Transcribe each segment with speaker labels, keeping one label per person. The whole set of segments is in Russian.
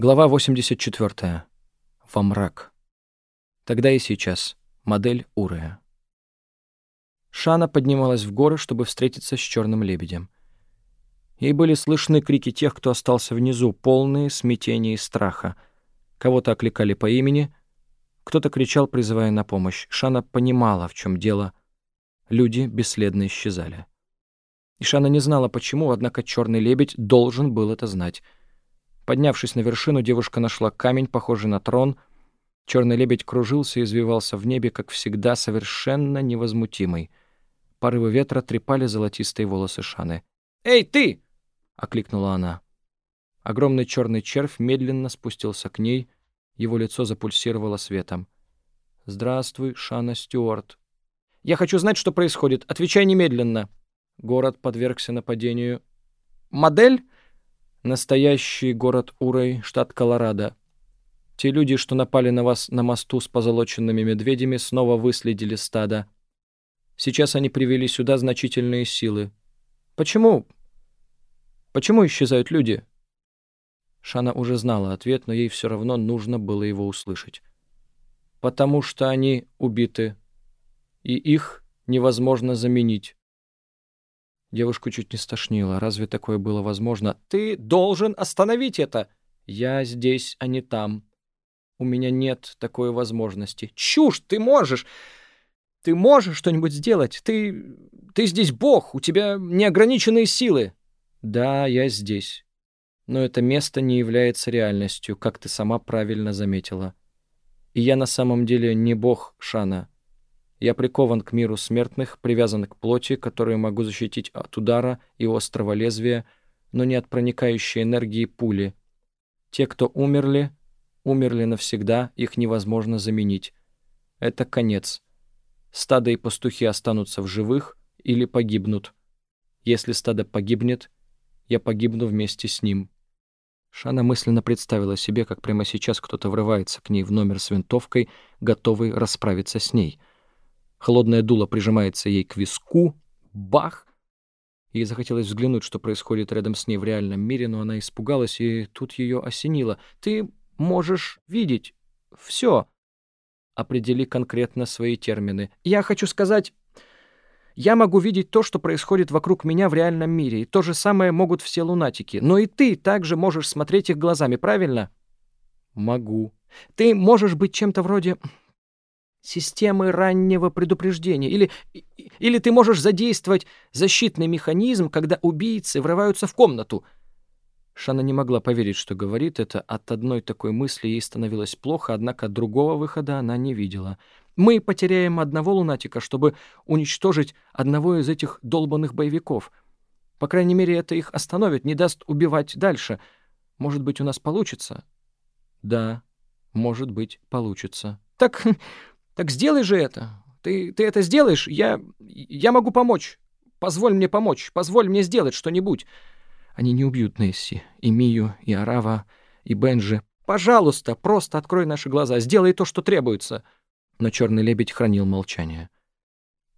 Speaker 1: Глава 84. Во мрак. Тогда и сейчас. Модель Урея. Шана поднималась в горы, чтобы встретиться с черным лебедем. Ей были слышны крики тех, кто остался внизу, полные смятения и страха. Кого-то окликали по имени, кто-то кричал, призывая на помощь. Шана понимала, в чем дело. Люди бесследно исчезали. И Шана не знала, почему, однако черный лебедь должен был это знать — Поднявшись на вершину, девушка нашла камень, похожий на трон. Черный лебедь кружился и извивался в небе, как всегда, совершенно невозмутимый. Порывы ветра трепали золотистые волосы Шаны. «Эй, ты!» — окликнула она. Огромный черный червь медленно спустился к ней, его лицо запульсировало светом. «Здравствуй, Шана Стюарт». «Я хочу знать, что происходит. Отвечай немедленно». Город подвергся нападению. «Модель?» Настоящий город Урой, штат Колорадо. Те люди, что напали на вас на мосту с позолоченными медведями, снова выследили стадо. Сейчас они привели сюда значительные силы. Почему? Почему исчезают люди? Шана уже знала ответ, но ей все равно нужно было его услышать. Потому что они убиты, и их невозможно заменить. Девушку чуть не стошнило. Разве такое было возможно? «Ты должен остановить это!» «Я здесь, а не там. У меня нет такой возможности». «Чушь! Ты можешь! Ты можешь что-нибудь сделать! Ты... ты здесь бог! У тебя неограниченные силы!» «Да, я здесь. Но это место не является реальностью, как ты сама правильно заметила. И я на самом деле не бог Шана». Я прикован к миру смертных, привязан к плоти, которую могу защитить от удара и острого лезвия, но не от проникающей энергии пули. Те, кто умерли, умерли навсегда, их невозможно заменить. Это конец. Стадо и пастухи останутся в живых или погибнут. Если стадо погибнет, я погибну вместе с ним. Шана мысленно представила себе, как прямо сейчас кто-то врывается к ней в номер с винтовкой, готовый расправиться с ней — Холодное дуло прижимается ей к виску. Бах! Ей захотелось взглянуть, что происходит рядом с ней в реальном мире, но она испугалась, и тут ее осенило. «Ты можешь видеть все. Определи конкретно свои термины. «Я хочу сказать...» Я могу видеть то, что происходит вокруг меня в реальном мире, и то же самое могут все лунатики. Но и ты также можешь смотреть их глазами, правильно? Могу. Ты можешь быть чем-то вроде системы раннего предупреждения. Или, или ты можешь задействовать защитный механизм, когда убийцы врываются в комнату. Шана не могла поверить, что говорит это. От одной такой мысли ей становилось плохо, однако другого выхода она не видела. Мы потеряем одного лунатика, чтобы уничтожить одного из этих долбанных боевиков. По крайней мере, это их остановит, не даст убивать дальше. Может быть, у нас получится? Да, может быть, получится. Так так сделай же это. Ты, ты это сделаешь, я, я могу помочь. Позволь мне помочь, позволь мне сделать что-нибудь. Они не убьют Несси, и Мию, и Арава, и Бенджи. Пожалуйста, просто открой наши глаза, сделай то, что требуется. Но черный лебедь хранил молчание.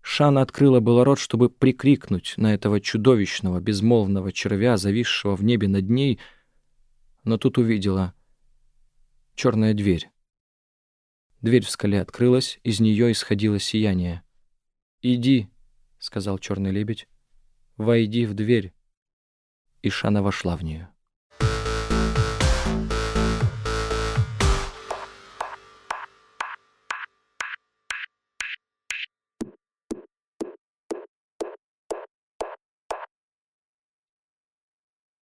Speaker 1: Шана открыла было рот, чтобы прикрикнуть на этого чудовищного, безмолвного червя, зависшего в небе над ней, но тут увидела черная дверь. Дверь в скале открылась, из нее исходило сияние. «Иди», — сказал черный лебедь, — «войди в дверь». И Шана вошла в нее.